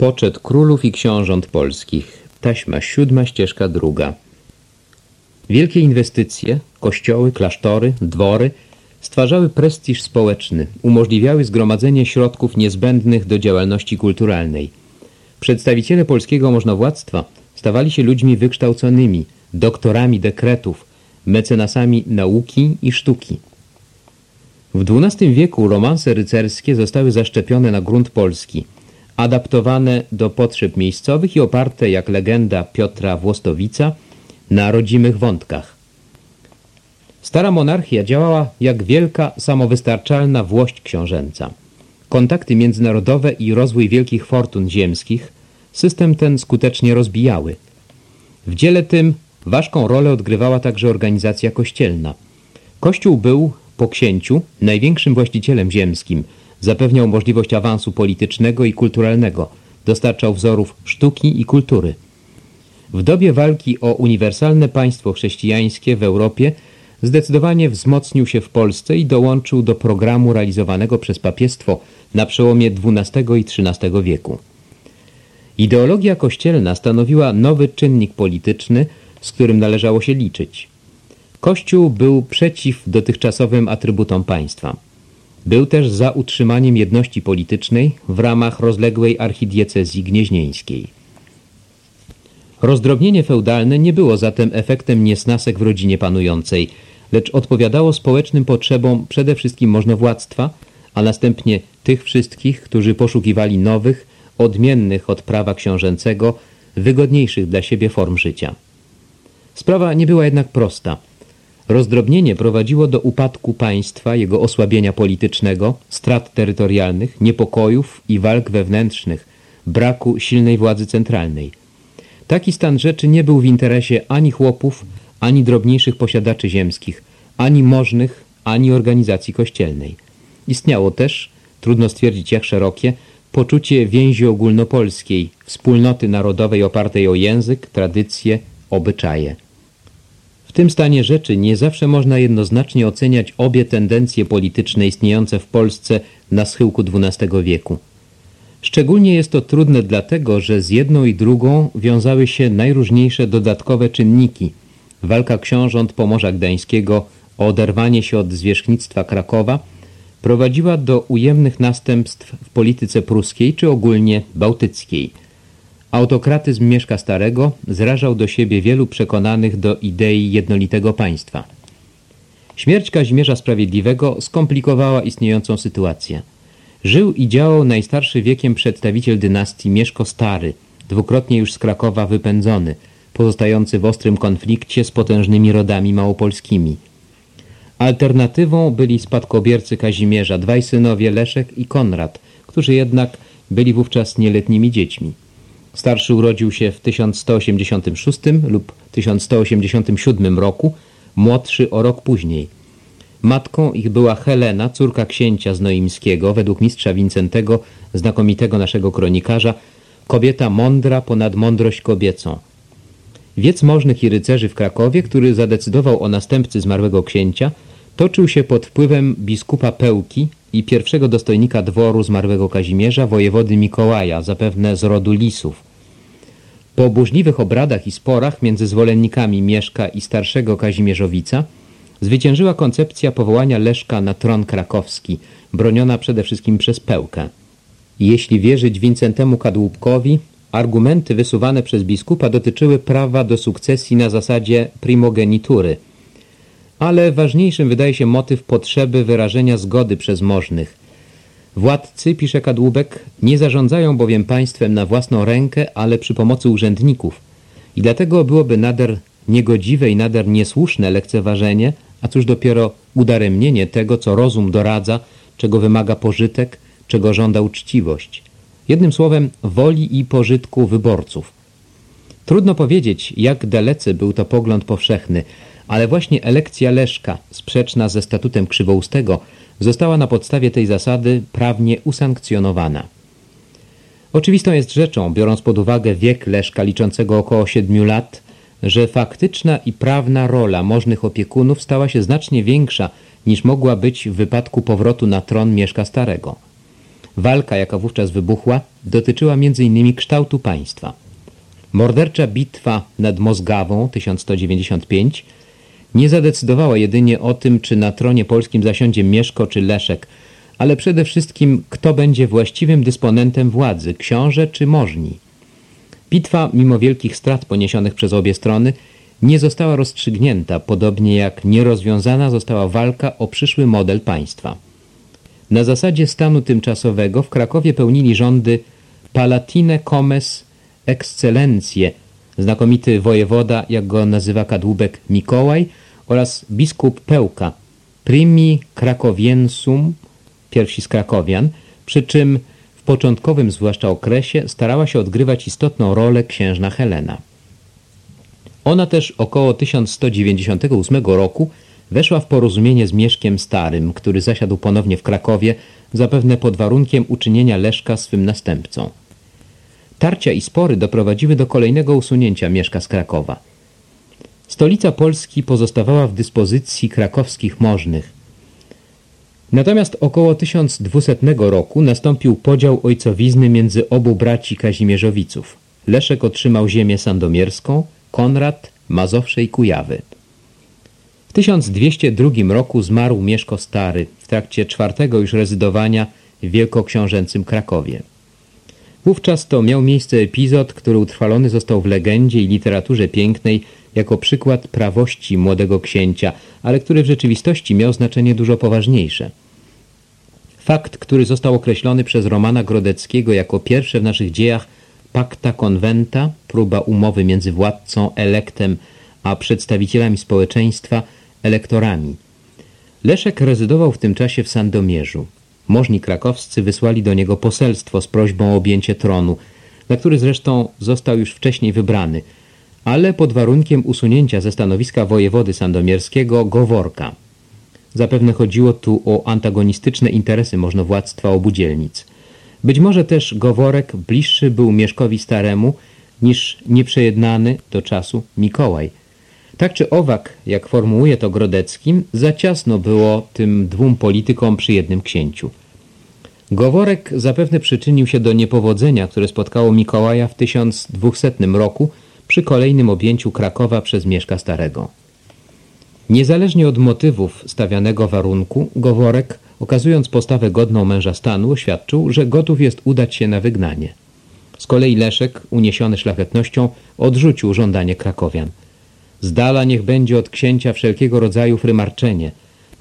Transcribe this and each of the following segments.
Poczet królów i książąt polskich. Taśma siódma, ścieżka druga. Wielkie inwestycje, kościoły, klasztory, dwory stwarzały prestiż społeczny, umożliwiały zgromadzenie środków niezbędnych do działalności kulturalnej. Przedstawiciele polskiego możnowładztwa stawali się ludźmi wykształconymi, doktorami dekretów, mecenasami nauki i sztuki. W XII wieku romanse rycerskie zostały zaszczepione na grunt polski – adaptowane do potrzeb miejscowych i oparte, jak legenda Piotra Włostowica, na rodzimych wątkach. Stara monarchia działała jak wielka, samowystarczalna włość książęca. Kontakty międzynarodowe i rozwój wielkich fortun ziemskich system ten skutecznie rozbijały. W dziele tym ważką rolę odgrywała także organizacja kościelna. Kościół był, po księciu, największym właścicielem ziemskim – Zapewniał możliwość awansu politycznego i kulturalnego, dostarczał wzorów sztuki i kultury. W dobie walki o uniwersalne państwo chrześcijańskie w Europie zdecydowanie wzmocnił się w Polsce i dołączył do programu realizowanego przez papiestwo na przełomie XII i XIII wieku. Ideologia kościelna stanowiła nowy czynnik polityczny, z którym należało się liczyć. Kościół był przeciw dotychczasowym atrybutom państwa. Był też za utrzymaniem jedności politycznej w ramach rozległej archidiecezji gnieźnieńskiej. Rozdrobnienie feudalne nie było zatem efektem niesnasek w rodzinie panującej, lecz odpowiadało społecznym potrzebom przede wszystkim możnowładztwa, a następnie tych wszystkich, którzy poszukiwali nowych, odmiennych od prawa książęcego, wygodniejszych dla siebie form życia. Sprawa nie była jednak prosta – Rozdrobnienie prowadziło do upadku państwa, jego osłabienia politycznego, strat terytorialnych, niepokojów i walk wewnętrznych, braku silnej władzy centralnej. Taki stan rzeczy nie był w interesie ani chłopów, ani drobniejszych posiadaczy ziemskich, ani możnych, ani organizacji kościelnej. Istniało też, trudno stwierdzić jak szerokie, poczucie więzi ogólnopolskiej, wspólnoty narodowej opartej o język, tradycje, obyczaje. W tym stanie rzeczy nie zawsze można jednoznacznie oceniać obie tendencje polityczne istniejące w Polsce na schyłku XII wieku. Szczególnie jest to trudne dlatego, że z jedną i drugą wiązały się najróżniejsze dodatkowe czynniki. Walka książąt Pomorza Gdańskiego o oderwanie się od zwierzchnictwa Krakowa prowadziła do ujemnych następstw w polityce pruskiej czy ogólnie bałtyckiej – Autokratyzm Mieszka Starego zrażał do siebie wielu przekonanych do idei jednolitego państwa. Śmierć Kazimierza Sprawiedliwego skomplikowała istniejącą sytuację. Żył i działał najstarszy wiekiem przedstawiciel dynastii Mieszko Stary, dwukrotnie już z Krakowa wypędzony, pozostający w ostrym konflikcie z potężnymi rodami małopolskimi. Alternatywą byli spadkobiercy Kazimierza, dwaj synowie Leszek i Konrad, którzy jednak byli wówczas nieletnimi dziećmi. Starszy urodził się w 1186 lub 1187 roku, młodszy o rok później. Matką ich była Helena, córka księcia Znoimskiego, według mistrza Wincentego, znakomitego naszego kronikarza, kobieta mądra ponad mądrość kobiecą. Wiec możnych i rycerzy w Krakowie, który zadecydował o następcy zmarłego księcia, toczył się pod wpływem biskupa Pełki i pierwszego dostojnika dworu zmarłego Kazimierza, wojewody Mikołaja, zapewne z rodu Lisów. Po burzliwych obradach i sporach między zwolennikami Mieszka i starszego Kazimierzowica zwyciężyła koncepcja powołania Leszka na tron krakowski, broniona przede wszystkim przez Pełkę. Jeśli wierzyć Wincentemu Kadłubkowi, argumenty wysuwane przez biskupa dotyczyły prawa do sukcesji na zasadzie primogenitury – ale ważniejszym wydaje się motyw potrzeby wyrażenia zgody przez możnych. Władcy, pisze Kadłubek, nie zarządzają bowiem państwem na własną rękę, ale przy pomocy urzędników i dlatego byłoby nader niegodziwe i nader niesłuszne lekceważenie, a cóż dopiero udaremnienie tego, co rozum doradza, czego wymaga pożytek, czego żąda uczciwość. Jednym słowem, woli i pożytku wyborców. Trudno powiedzieć, jak dalece był to pogląd powszechny, ale właśnie elekcja Leszka, sprzeczna ze statutem Krzywoustego, została na podstawie tej zasady prawnie usankcjonowana. Oczywistą jest rzeczą, biorąc pod uwagę wiek Leszka liczącego około siedmiu lat, że faktyczna i prawna rola możnych opiekunów stała się znacznie większa niż mogła być w wypadku powrotu na tron Mieszka Starego. Walka, jaka wówczas wybuchła, dotyczyła m.in. kształtu państwa. Mordercza bitwa nad Mozgawą 1195 nie zadecydowała jedynie o tym, czy na tronie polskim zasiądzie Mieszko czy Leszek, ale przede wszystkim kto będzie właściwym dysponentem władzy, książę czy możni. Bitwa, mimo wielkich strat poniesionych przez obie strony, nie została rozstrzygnięta, podobnie jak nierozwiązana została walka o przyszły model państwa. Na zasadzie stanu tymczasowego w Krakowie pełnili rządy Palatine Comes Excellencje, znakomity wojewoda, jak go nazywa kadłubek Mikołaj, oraz biskup Pełka, primi Krakowiensum, pierwsi z Krakowian, przy czym w początkowym zwłaszcza okresie starała się odgrywać istotną rolę księżna Helena. Ona też około 1198 roku weszła w porozumienie z Mieszkiem Starym, który zasiadł ponownie w Krakowie, zapewne pod warunkiem uczynienia Leszka swym następcą. Tarcia i spory doprowadziły do kolejnego usunięcia Mieszka z Krakowa. Stolica Polski pozostawała w dyspozycji krakowskich możnych. Natomiast około 1200 roku nastąpił podział ojcowizny między obu braci Kazimierzowiców. Leszek otrzymał ziemię sandomierską, Konrad Mazowsze i Kujawy. W 1202 roku zmarł Mieszko Stary w trakcie czwartego już rezydowania w wielkoksiążęcym Krakowie. Wówczas to miał miejsce epizod, który utrwalony został w legendzie i literaturze pięknej jako przykład prawości młodego księcia, ale który w rzeczywistości miał znaczenie dużo poważniejsze. Fakt, który został określony przez Romana Grodeckiego jako pierwsze w naszych dziejach pacta conventa, próba umowy między władcą, elektem, a przedstawicielami społeczeństwa, elektorami. Leszek rezydował w tym czasie w Sandomierzu. Możni krakowscy wysłali do niego poselstwo z prośbą o objęcie tronu, na który zresztą został już wcześniej wybrany, ale pod warunkiem usunięcia ze stanowiska wojewody sandomierskiego Goworka. Zapewne chodziło tu o antagonistyczne interesy możnowładztwa obu dzielnic. Być może też Goworek bliższy był Mieszkowi Staremu niż nieprzejednany do czasu Mikołaj. Tak czy owak, jak formułuje to Grodeckim, za ciasno było tym dwóm politykom przy jednym księciu. Goworek zapewne przyczynił się do niepowodzenia, które spotkało Mikołaja w 1200 roku przy kolejnym objęciu Krakowa przez Mieszka Starego. Niezależnie od motywów stawianego warunku, Goworek, okazując postawę godną męża stanu, oświadczył, że gotów jest udać się na wygnanie. Z kolei Leszek, uniesiony szlachetnością, odrzucił żądanie krakowian. Z dala niech będzie od księcia wszelkiego rodzaju frymarczenie,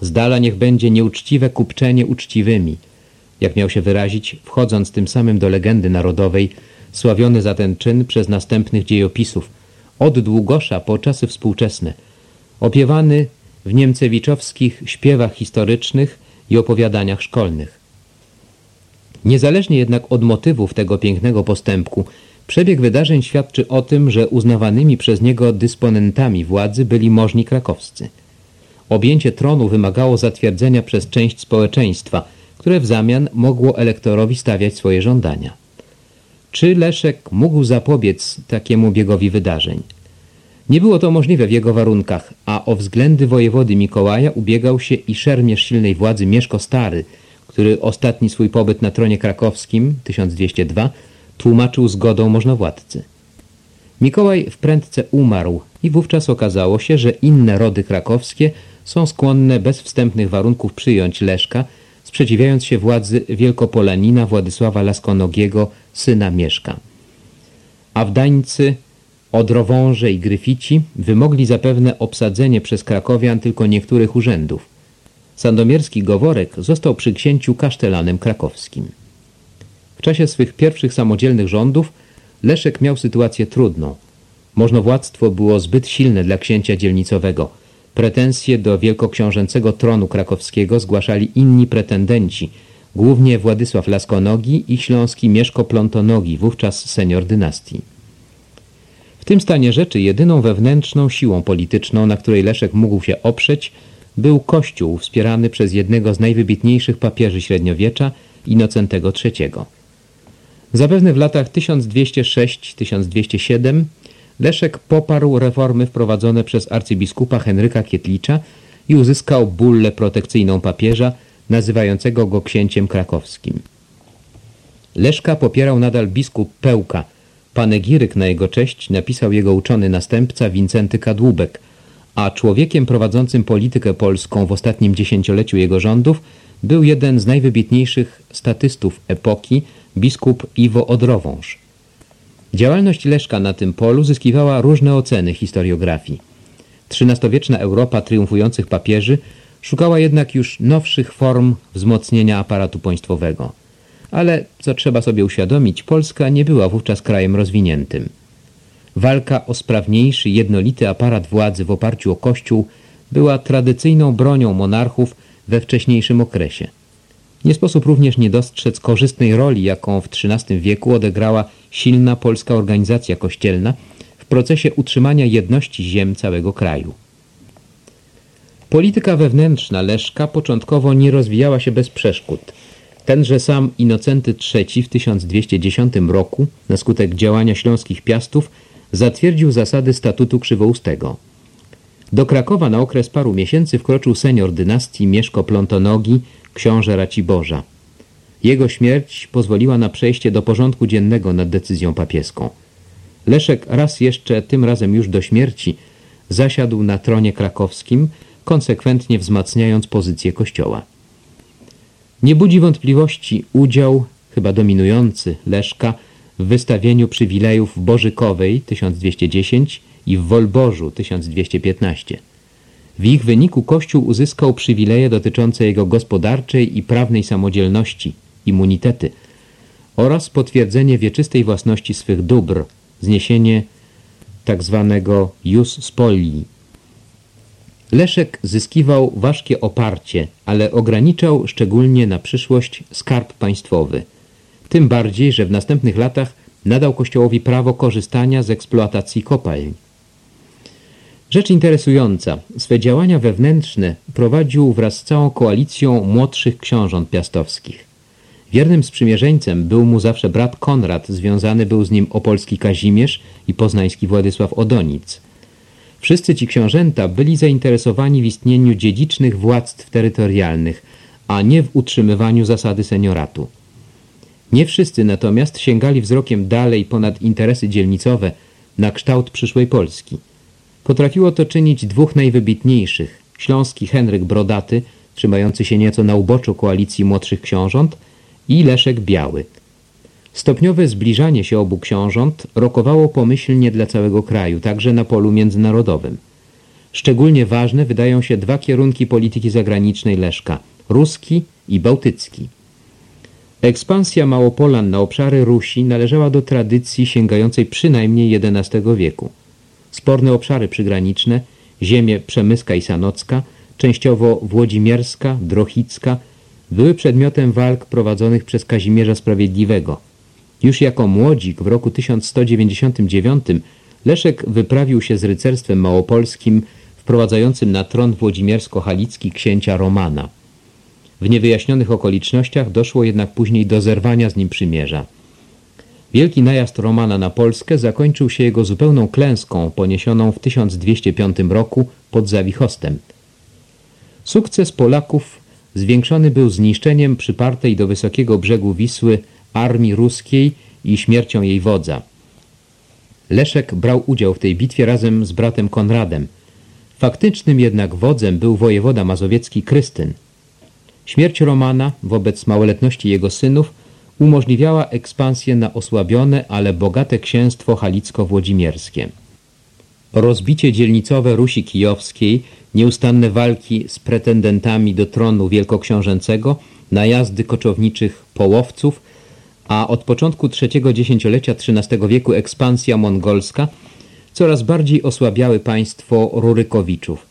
z dala niech będzie nieuczciwe kupczenie uczciwymi – jak miał się wyrazić, wchodząc tym samym do legendy narodowej, sławiony za ten czyn przez następnych dziejopisów, od Długosza po czasy współczesne, opiewany w niemcewiczowskich śpiewach historycznych i opowiadaniach szkolnych. Niezależnie jednak od motywów tego pięknego postępku, przebieg wydarzeń świadczy o tym, że uznawanymi przez niego dysponentami władzy byli możni krakowscy. Objęcie tronu wymagało zatwierdzenia przez część społeczeństwa – które w zamian mogło elektorowi stawiać swoje żądania. Czy Leszek mógł zapobiec takiemu biegowi wydarzeń? Nie było to możliwe w jego warunkach, a o względy wojewody Mikołaja ubiegał się i szermierz silnej władzy Mieszko Stary, który ostatni swój pobyt na tronie krakowskim 1202 tłumaczył zgodą możnowładcy. Mikołaj wprędce umarł i wówczas okazało się, że inne rody krakowskie są skłonne bez wstępnych warunków przyjąć Leszka sprzeciwiając się władzy Wielkopolanina Władysława Laskonogiego, syna Mieszka. Awdańcy, Odrowąże i Gryfici wymogli zapewne obsadzenie przez Krakowian tylko niektórych urzędów. Sandomierski Goworek został przy księciu kasztelanem krakowskim. W czasie swych pierwszych samodzielnych rządów Leszek miał sytuację trudną. Możnowładztwo było zbyt silne dla księcia dzielnicowego – Pretensje do wielkoksiążęcego tronu krakowskiego zgłaszali inni pretendenci, głównie Władysław Laskonogi i śląski Mieszko Plontonogi, wówczas senior dynastii. W tym stanie rzeczy jedyną wewnętrzną siłą polityczną, na której Leszek mógł się oprzeć, był Kościół wspierany przez jednego z najwybitniejszych papieży średniowiecza, Inocentego III. Zapewne w latach 1206-1207 Leszek poparł reformy wprowadzone przez arcybiskupa Henryka Kietlicza i uzyskał bullę protekcyjną papieża, nazywającego go księciem krakowskim. Leszka popierał nadal biskup Pełka. Panegiryk na jego cześć napisał jego uczony następca Wincenty Kadłubek, a człowiekiem prowadzącym politykę polską w ostatnim dziesięcioleciu jego rządów był jeden z najwybitniejszych statystów epoki, biskup Iwo Odrowąż. Działalność Leszka na tym polu zyskiwała różne oceny historiografii. XIII-wieczna Europa triumfujących papieży szukała jednak już nowszych form wzmocnienia aparatu państwowego. Ale, co trzeba sobie uświadomić, Polska nie była wówczas krajem rozwiniętym. Walka o sprawniejszy, jednolity aparat władzy w oparciu o Kościół była tradycyjną bronią monarchów we wcześniejszym okresie. Nie sposób również nie dostrzec korzystnej roli, jaką w XIII wieku odegrała silna polska organizacja kościelna w procesie utrzymania jedności ziem całego kraju. Polityka wewnętrzna Leszka początkowo nie rozwijała się bez przeszkód. Tenże sam Inocenty III w 1210 roku, na skutek działania śląskich piastów, zatwierdził zasady statutu krzywoustego. Do Krakowa na okres paru miesięcy wkroczył senior dynastii Mieszko Plontonogi, książę Raciborza. Jego śmierć pozwoliła na przejście do porządku dziennego nad decyzją papieską. Leszek raz jeszcze, tym razem już do śmierci, zasiadł na tronie krakowskim, konsekwentnie wzmacniając pozycję kościoła. Nie budzi wątpliwości udział, chyba dominujący, Leszka w wystawieniu przywilejów Bożykowej 1210 i w Wolborzu 1215. W ich wyniku Kościół uzyskał przywileje dotyczące jego gospodarczej i prawnej samodzielności, immunitety oraz potwierdzenie wieczystej własności swych dóbr, zniesienie. Tak jus spolii. Leszek zyskiwał ważkie oparcie, ale ograniczał szczególnie na przyszłość skarb państwowy. Tym bardziej, że w następnych latach nadał Kościołowi prawo korzystania z eksploatacji kopalń. Rzecz interesująca, swe działania wewnętrzne prowadził wraz z całą koalicją młodszych książąt piastowskich. Wiernym sprzymierzeńcem był mu zawsze brat Konrad, związany był z nim opolski Kazimierz i poznański Władysław Odonic. Wszyscy ci książęta byli zainteresowani w istnieniu dziedzicznych władztw terytorialnych, a nie w utrzymywaniu zasady senioratu. Nie wszyscy natomiast sięgali wzrokiem dalej ponad interesy dzielnicowe na kształt przyszłej Polski – Potrafiło to czynić dwóch najwybitniejszych. Śląski Henryk Brodaty, trzymający się nieco na uboczu koalicji młodszych książąt i Leszek Biały. Stopniowe zbliżanie się obu książąt rokowało pomyślnie dla całego kraju, także na polu międzynarodowym. Szczególnie ważne wydają się dwa kierunki polityki zagranicznej Leszka – ruski i bałtycki. Ekspansja Małopolan na obszary Rusi należała do tradycji sięgającej przynajmniej XI wieku. Sporne obszary przygraniczne, ziemie Przemyska i Sanocka, częściowo Włodzimierska, Drochicka, były przedmiotem walk prowadzonych przez Kazimierza Sprawiedliwego. Już jako młodzik w roku 1199 Leszek wyprawił się z rycerstwem małopolskim wprowadzającym na tron włodzimiersko-halicki księcia Romana. W niewyjaśnionych okolicznościach doszło jednak później do zerwania z nim przymierza. Wielki najazd Romana na Polskę zakończył się jego zupełną klęską poniesioną w 1205 roku pod Zawichostem. Sukces Polaków zwiększony był zniszczeniem przypartej do wysokiego brzegu Wisły armii ruskiej i śmiercią jej wodza. Leszek brał udział w tej bitwie razem z bratem Konradem. Faktycznym jednak wodzem był wojewoda mazowiecki Krystyn. Śmierć Romana wobec małoletności jego synów umożliwiała ekspansję na osłabione, ale bogate księstwo halicko-włodzimierskie. Rozbicie dzielnicowe Rusi Kijowskiej, nieustanne walki z pretendentami do tronu wielkoksiążęcego, najazdy koczowniczych połowców, a od początku trzeciego dziesięciolecia XIII wieku ekspansja mongolska coraz bardziej osłabiały państwo Rurykowiczów.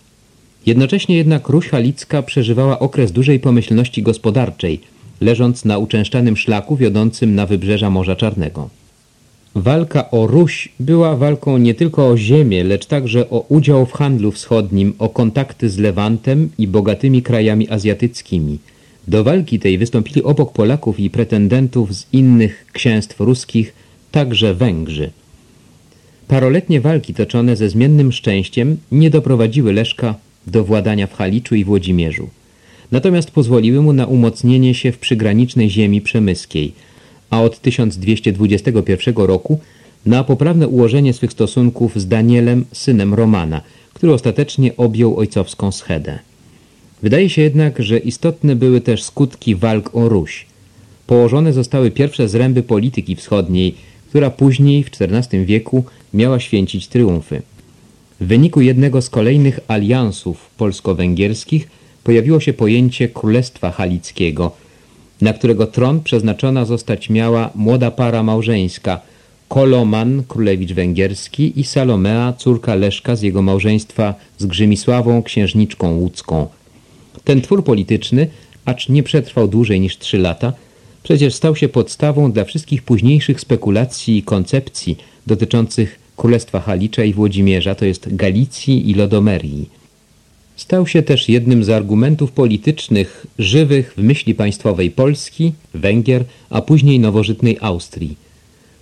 Jednocześnie jednak Ruś Halicka przeżywała okres dużej pomyślności gospodarczej – leżąc na uczęszczanym szlaku wiodącym na wybrzeża Morza Czarnego. Walka o Ruś była walką nie tylko o ziemię, lecz także o udział w handlu wschodnim, o kontakty z Lewantem i bogatymi krajami azjatyckimi. Do walki tej wystąpili obok Polaków i pretendentów z innych księstw ruskich także Węgrzy. Paroletnie walki toczone ze zmiennym szczęściem nie doprowadziły Leszka do władania w Haliczu i Włodzimierzu natomiast pozwoliły mu na umocnienie się w przygranicznej ziemi przemyskiej, a od 1221 roku na poprawne ułożenie swych stosunków z Danielem, synem Romana, który ostatecznie objął ojcowską schedę. Wydaje się jednak, że istotne były też skutki walk o Ruś. Położone zostały pierwsze zręby polityki wschodniej, która później w XIV wieku miała święcić triumfy. W wyniku jednego z kolejnych aliansów polsko-węgierskich pojawiło się pojęcie Królestwa Halickiego, na którego tron przeznaczona zostać miała młoda para małżeńska Koloman, królewicz węgierski i Salomea, córka Leszka z jego małżeństwa z Grzymisławą, księżniczką łódzką. Ten twór polityczny, acz nie przetrwał dłużej niż trzy lata, przecież stał się podstawą dla wszystkich późniejszych spekulacji i koncepcji dotyczących Królestwa Halicza i Włodzimierza, to jest Galicji i Lodomerii. Stał się też jednym z argumentów politycznych żywych w myśli państwowej Polski, Węgier, a później nowożytnej Austrii.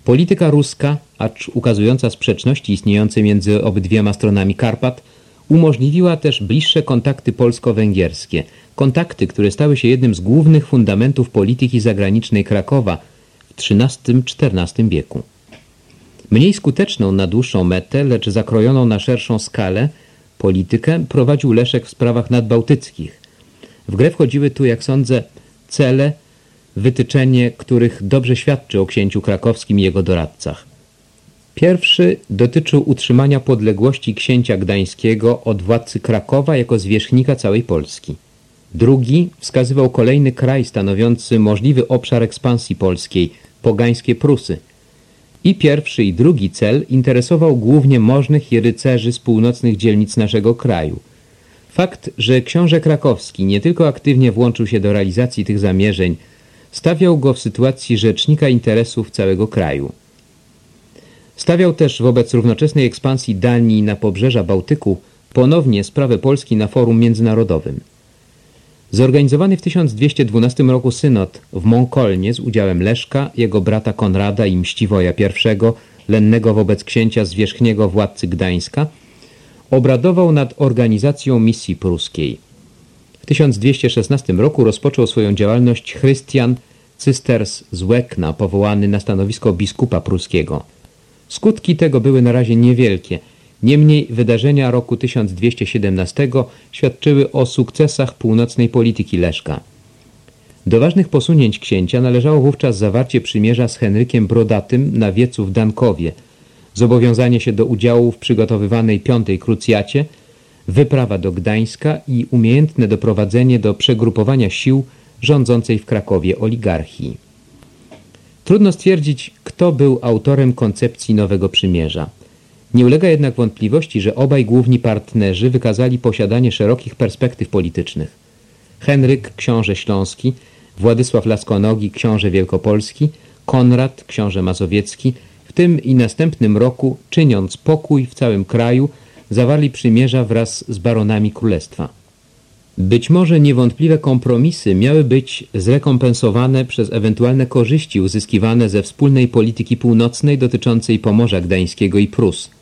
Polityka ruska, acz ukazująca sprzeczności istniejące między obydwiema stronami Karpat, umożliwiła też bliższe kontakty polsko-węgierskie, kontakty, które stały się jednym z głównych fundamentów polityki zagranicznej Krakowa w XIII-XIV wieku. Mniej skuteczną na dłuższą metę, lecz zakrojoną na szerszą skalę, politykę prowadził Leszek w sprawach nadbałtyckich. W grę wchodziły tu, jak sądzę, cele, wytyczenie których dobrze świadczy o księciu krakowskim i jego doradcach. Pierwszy dotyczył utrzymania podległości księcia gdańskiego od władcy Krakowa jako zwierzchnika całej Polski. Drugi wskazywał kolejny kraj stanowiący możliwy obszar ekspansji polskiej, pogańskie Prusy – i pierwszy i drugi cel interesował głównie możnych i rycerzy z północnych dzielnic naszego kraju. Fakt, że książę krakowski nie tylko aktywnie włączył się do realizacji tych zamierzeń, stawiał go w sytuacji rzecznika interesów całego kraju. Stawiał też wobec równoczesnej ekspansji Danii na pobrzeża Bałtyku ponownie sprawę Polski na forum międzynarodowym. Zorganizowany w 1212 roku synod w Monkolnie z udziałem Leszka, jego brata Konrada i Mściwoja I, lennego wobec księcia zwierzchniego władcy Gdańska, obradował nad organizacją misji pruskiej. W 1216 roku rozpoczął swoją działalność Chrystian Cysters z Łekna, powołany na stanowisko biskupa pruskiego. Skutki tego były na razie niewielkie – Niemniej wydarzenia roku 1217 świadczyły o sukcesach północnej polityki Leszka. Do ważnych posunięć księcia należało wówczas zawarcie przymierza z Henrykiem Brodatym na wiecu w Dankowie, zobowiązanie się do udziału w przygotowywanej piątej krucjacie, wyprawa do Gdańska i umiejętne doprowadzenie do przegrupowania sił rządzącej w Krakowie oligarchii. Trudno stwierdzić, kto był autorem koncepcji Nowego Przymierza. Nie ulega jednak wątpliwości, że obaj główni partnerzy wykazali posiadanie szerokich perspektyw politycznych. Henryk, książę śląski, Władysław Laskonogi, książę wielkopolski, Konrad, książę mazowiecki, w tym i następnym roku, czyniąc pokój w całym kraju, zawarli przymierza wraz z baronami królestwa. Być może niewątpliwe kompromisy miały być zrekompensowane przez ewentualne korzyści uzyskiwane ze wspólnej polityki północnej dotyczącej Pomorza Gdańskiego i Prus.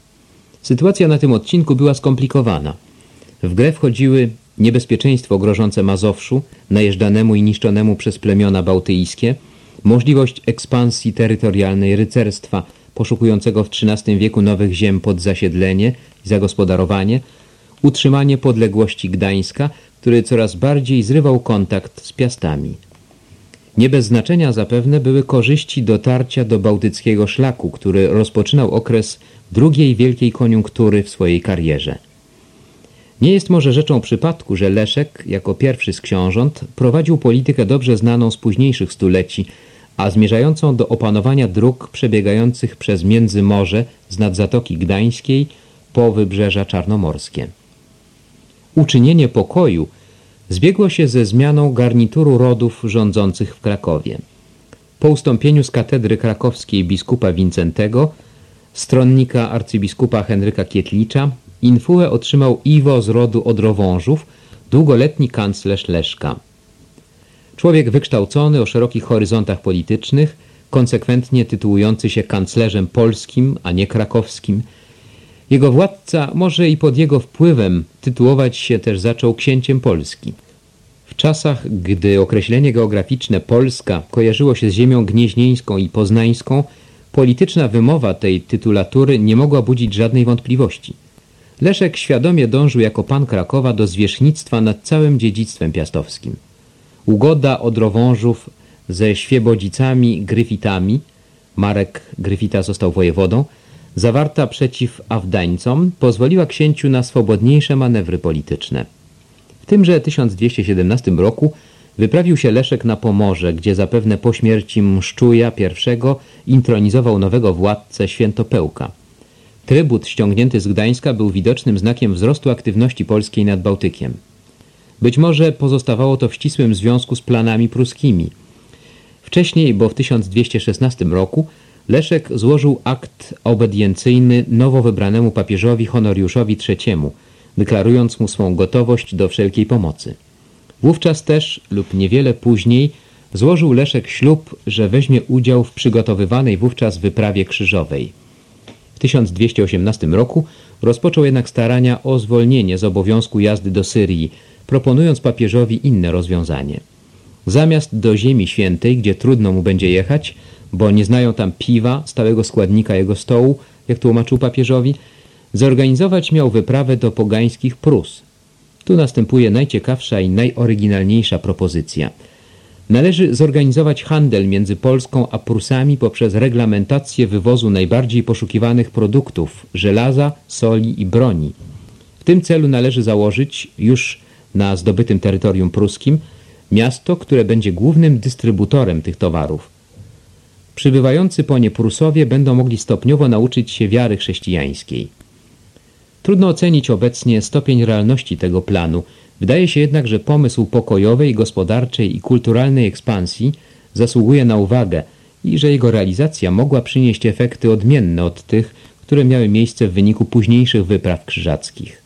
Sytuacja na tym odcinku była skomplikowana. W grę wchodziły niebezpieczeństwo grożące Mazowszu, najeżdżanemu i niszczonemu przez plemiona bałtyjskie, możliwość ekspansji terytorialnej rycerstwa poszukującego w XIII wieku nowych ziem pod zasiedlenie i zagospodarowanie, utrzymanie podległości Gdańska, który coraz bardziej zrywał kontakt z Piastami. Nie bez znaczenia zapewne były korzyści dotarcia do bałtyckiego szlaku, który rozpoczynał okres drugiej wielkiej koniunktury w swojej karierze. Nie jest może rzeczą przypadku, że Leszek, jako pierwszy z książąt, prowadził politykę dobrze znaną z późniejszych stuleci, a zmierzającą do opanowania dróg przebiegających przez Międzymorze z nad Zatoki Gdańskiej po wybrzeża czarnomorskie. Uczynienie pokoju zbiegło się ze zmianą garnituru rodów rządzących w Krakowie. Po ustąpieniu z katedry krakowskiej biskupa Wincentego stronnika arcybiskupa Henryka Kietlicza, infułę otrzymał Iwo z rodu Odrowążów, długoletni kanclerz Leszka. Człowiek wykształcony o szerokich horyzontach politycznych, konsekwentnie tytułujący się kanclerzem polskim, a nie krakowskim. Jego władca może i pod jego wpływem tytułować się też zaczął księciem Polski. W czasach, gdy określenie geograficzne Polska kojarzyło się z ziemią gnieźnieńską i poznańską, polityczna wymowa tej tytulatury nie mogła budzić żadnej wątpliwości. Leszek świadomie dążył jako pan Krakowa do zwierzchnictwa nad całym dziedzictwem piastowskim. Ugoda odrowążów ze Świebodzicami Gryfitami, Marek Gryfita został wojewodą, zawarta przeciw Awdańcom, pozwoliła księciu na swobodniejsze manewry polityczne. W tymże 1217 roku wyprawił się Leszek na Pomorze, gdzie zapewne po śmierci Mszczuja I intronizował nowego władcę Świętopełka. Trybut ściągnięty z Gdańska był widocznym znakiem wzrostu aktywności polskiej nad Bałtykiem. Być może pozostawało to w ścisłym związku z planami pruskimi. Wcześniej, bo w 1216 roku, Leszek złożył akt obediencyjny nowo wybranemu papieżowi Honoriuszowi III, deklarując mu swą gotowość do wszelkiej pomocy. Wówczas też, lub niewiele później, złożył Leszek ślub, że weźmie udział w przygotowywanej wówczas wyprawie krzyżowej. W 1218 roku rozpoczął jednak starania o zwolnienie z obowiązku jazdy do Syrii, proponując papieżowi inne rozwiązanie. Zamiast do Ziemi Świętej, gdzie trudno mu będzie jechać, bo nie znają tam piwa, stałego składnika jego stołu, jak tłumaczył papieżowi, zorganizować miał wyprawę do pogańskich Prus. Tu następuje najciekawsza i najoryginalniejsza propozycja. Należy zorganizować handel między Polską a Prusami poprzez reglamentację wywozu najbardziej poszukiwanych produktów żelaza, soli i broni. W tym celu należy założyć już na zdobytym terytorium pruskim miasto, które będzie głównym dystrybutorem tych towarów. Przybywający po nie Prusowie będą mogli stopniowo nauczyć się wiary chrześcijańskiej. Trudno ocenić obecnie stopień realności tego planu. Wydaje się jednak, że pomysł pokojowej, gospodarczej i kulturalnej ekspansji zasługuje na uwagę i że jego realizacja mogła przynieść efekty odmienne od tych, które miały miejsce w wyniku późniejszych wypraw krzyżackich.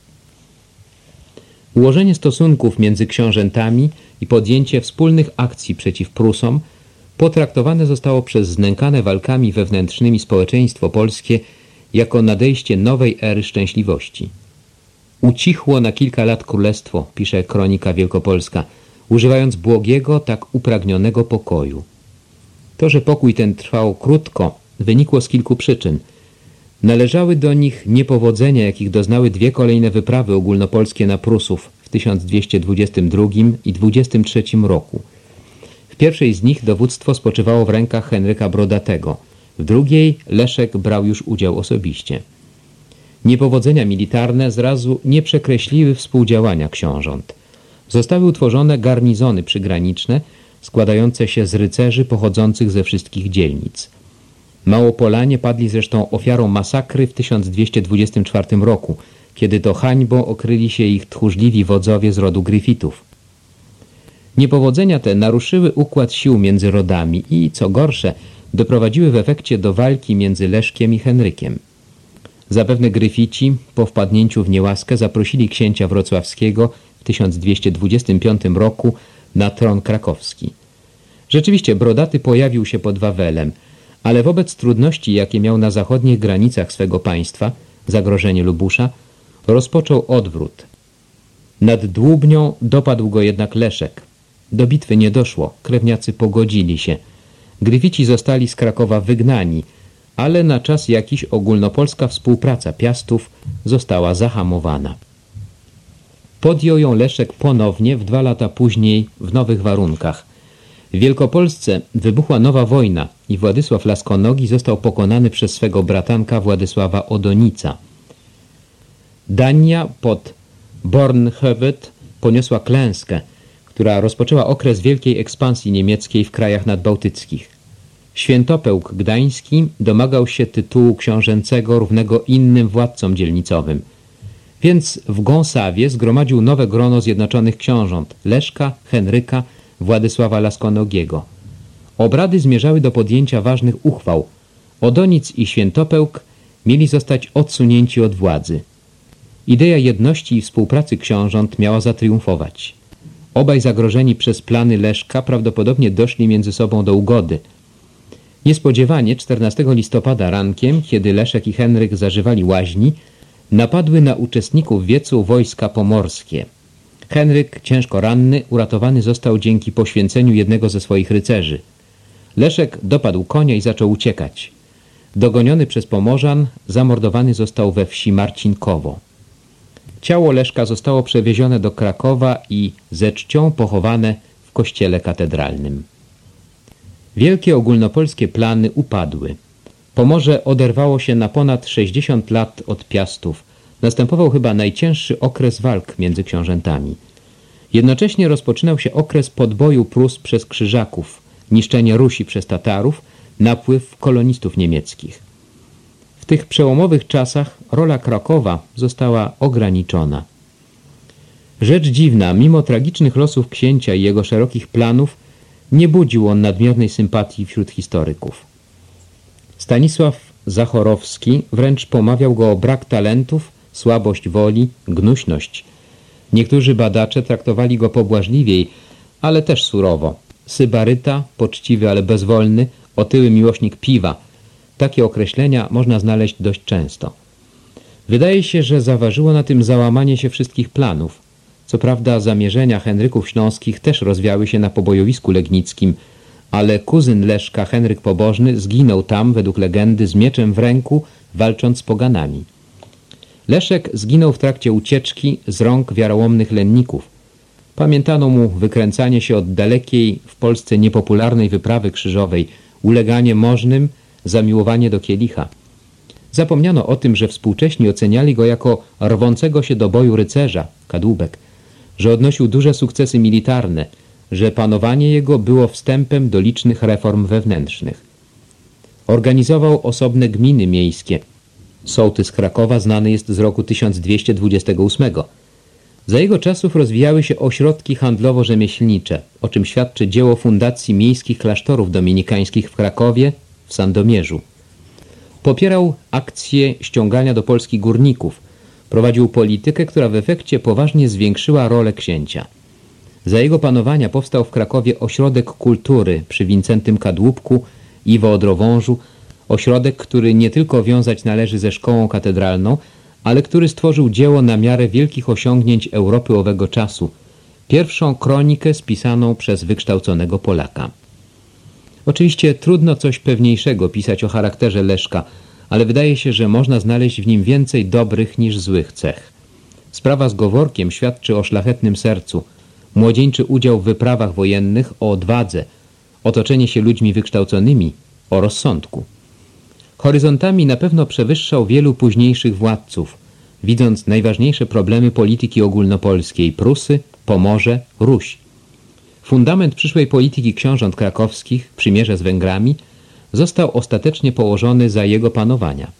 Ułożenie stosunków między książętami i podjęcie wspólnych akcji przeciw Prusom potraktowane zostało przez znękane walkami wewnętrznymi społeczeństwo polskie jako nadejście nowej ery szczęśliwości. Ucichło na kilka lat królestwo, pisze kronika wielkopolska, używając błogiego, tak upragnionego pokoju. To, że pokój ten trwał krótko, wynikło z kilku przyczyn. Należały do nich niepowodzenia, jakich doznały dwie kolejne wyprawy ogólnopolskie na Prusów w 1222 i 23 roku. W pierwszej z nich dowództwo spoczywało w rękach Henryka Brodatego – w drugiej Leszek brał już udział osobiście. Niepowodzenia militarne zrazu nie przekreśliły współdziałania książąt. Zostały utworzone garnizony przygraniczne składające się z rycerzy pochodzących ze wszystkich dzielnic. Małopolanie padli zresztą ofiarą masakry w 1224 roku, kiedy to hańbą okryli się ich tchórzliwi wodzowie z rodu Griffithów. Niepowodzenia te naruszyły układ sił między rodami i, co gorsze, doprowadziły w efekcie do walki między Leszkiem i Henrykiem. Zapewne Gryfici po wpadnięciu w niełaskę zaprosili księcia wrocławskiego w 1225 roku na tron krakowski. Rzeczywiście Brodaty pojawił się pod Wawelem, ale wobec trudności, jakie miał na zachodnich granicach swego państwa, zagrożenie Lubusza, rozpoczął odwrót. Nad Dłubnią dopadł go jednak Leszek. Do bitwy nie doszło, krewniacy pogodzili się – Gryfici zostali z Krakowa wygnani, ale na czas jakiś ogólnopolska współpraca Piastów została zahamowana. Podjął ją Leszek ponownie w dwa lata później w nowych warunkach. W Wielkopolsce wybuchła nowa wojna i Władysław Laskonogi został pokonany przez swego bratanka Władysława Odonica. Dania pod Bornhöved poniosła klęskę – która rozpoczęła okres wielkiej ekspansji niemieckiej w krajach nadbałtyckich. Świętopełk Gdański domagał się tytułu książęcego równego innym władcom dzielnicowym. Więc w Gąsawie zgromadził nowe grono zjednoczonych książąt Leszka, Henryka, Władysława Laskonogiego. Obrady zmierzały do podjęcia ważnych uchwał. Odonic i Świętopełk mieli zostać odsunięci od władzy. Idea jedności i współpracy książąt miała zatriumfować. Obaj zagrożeni przez plany Leszka prawdopodobnie doszli między sobą do ugody. Niespodziewanie 14 listopada rankiem, kiedy Leszek i Henryk zażywali łaźni, napadły na uczestników wiecu wojska pomorskie. Henryk, ciężko ranny, uratowany został dzięki poświęceniu jednego ze swoich rycerzy. Leszek dopadł konia i zaczął uciekać. Dogoniony przez Pomorzan, zamordowany został we wsi Marcinkowo. Ciało Leszka zostało przewiezione do Krakowa i ze czcią pochowane w kościele katedralnym. Wielkie ogólnopolskie plany upadły. Pomorze oderwało się na ponad 60 lat od Piastów. Następował chyba najcięższy okres walk między książętami. Jednocześnie rozpoczynał się okres podboju Prus przez Krzyżaków, niszczenie Rusi przez Tatarów, napływ kolonistów niemieckich. Tych przełomowych czasach rola Krakowa została ograniczona. Rzecz dziwna, mimo tragicznych losów księcia i jego szerokich planów, nie budził on nadmiernej sympatii wśród historyków. Stanisław Zachorowski wręcz pomawiał go o brak talentów, słabość woli, gnuśność. Niektórzy badacze traktowali go pobłażliwiej, ale też surowo. Sybaryta, poczciwy, ale bezwolny, otyły miłośnik piwa. Takie określenia można znaleźć dość często. Wydaje się, że zaważyło na tym załamanie się wszystkich planów. Co prawda zamierzenia Henryków Śląskich też rozwiały się na pobojowisku legnickim, ale kuzyn Leszka, Henryk Pobożny, zginął tam, według legendy, z mieczem w ręku, walcząc z poganami. Leszek zginął w trakcie ucieczki z rąk wiarołomnych lenników. Pamiętano mu wykręcanie się od dalekiej, w Polsce niepopularnej wyprawy krzyżowej, uleganie możnym, zamiłowanie do kielicha. Zapomniano o tym, że współcześni oceniali go jako rwącego się do boju rycerza, kadłubek, że odnosił duże sukcesy militarne, że panowanie jego było wstępem do licznych reform wewnętrznych. Organizował osobne gminy miejskie. Sołtys Krakowa znany jest z roku 1228. Za jego czasów rozwijały się ośrodki handlowo-rzemieślnicze, o czym świadczy dzieło Fundacji Miejskich Klasztorów Dominikańskich w Krakowie, w Sandomierzu. Popierał akcje ściągania do Polski górników. Prowadził politykę, która w efekcie poważnie zwiększyła rolę księcia. Za jego panowania powstał w Krakowie ośrodek kultury przy Wincentym Kadłubku i Woodrowążu, ośrodek, który nie tylko wiązać należy ze szkołą katedralną, ale który stworzył dzieło na miarę wielkich osiągnięć Europy owego czasu, pierwszą kronikę spisaną przez wykształconego Polaka. Oczywiście trudno coś pewniejszego pisać o charakterze Leszka, ale wydaje się, że można znaleźć w nim więcej dobrych niż złych cech. Sprawa z Goworkiem świadczy o szlachetnym sercu, młodzieńczy udział w wyprawach wojennych, o odwadze, otoczenie się ludźmi wykształconymi, o rozsądku. Horyzontami na pewno przewyższał wielu późniejszych władców, widząc najważniejsze problemy polityki ogólnopolskiej Prusy, Pomorze, Ruś. Fundament przyszłej polityki książąt krakowskich, przymierze z Węgrami, został ostatecznie położony za jego panowania.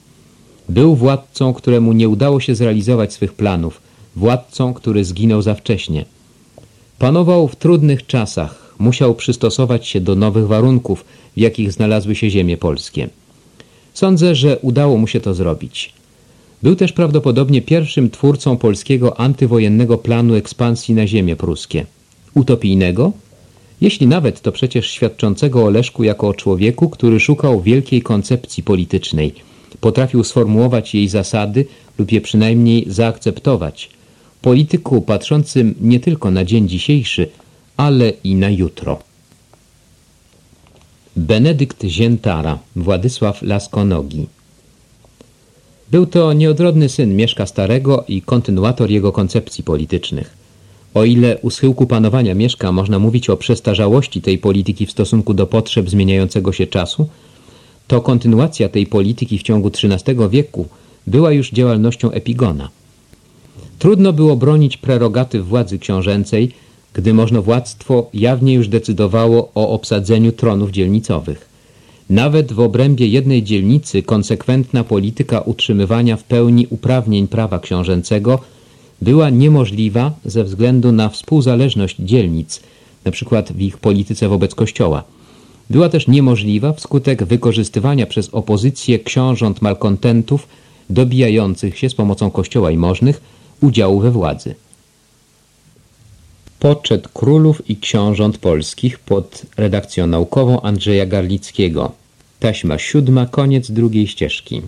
Był władcą, któremu nie udało się zrealizować swych planów, władcą, który zginął za wcześnie. Panował w trudnych czasach, musiał przystosować się do nowych warunków, w jakich znalazły się ziemie polskie. Sądzę, że udało mu się to zrobić. Był też prawdopodobnie pierwszym twórcą polskiego antywojennego planu ekspansji na ziemię pruskie. Utopijnego? Jeśli nawet, to przecież świadczącego o Leszku jako o człowieku, który szukał wielkiej koncepcji politycznej, potrafił sformułować jej zasady lub je przynajmniej zaakceptować. Polityku patrzącym nie tylko na dzień dzisiejszy, ale i na jutro. Benedykt Ziętara, Władysław Laskonogi Był to nieodrodny syn Mieszka Starego i kontynuator jego koncepcji politycznych. O ile u schyłku panowania Mieszka można mówić o przestarzałości tej polityki w stosunku do potrzeb zmieniającego się czasu, to kontynuacja tej polityki w ciągu XIII wieku była już działalnością Epigona. Trudno było bronić prerogatyw władzy książęcej, gdy możnowładztwo jawnie już decydowało o obsadzeniu tronów dzielnicowych. Nawet w obrębie jednej dzielnicy konsekwentna polityka utrzymywania w pełni uprawnień prawa książęcego była niemożliwa ze względu na współzależność dzielnic, np. w ich polityce wobec Kościoła. Była też niemożliwa wskutek wykorzystywania przez opozycję książąt malkontentów dobijających się z pomocą Kościoła i możnych udziału we władzy. Poczet królów i książąt polskich pod redakcją naukową Andrzeja Garlickiego. Taśma siódma, koniec drugiej ścieżki.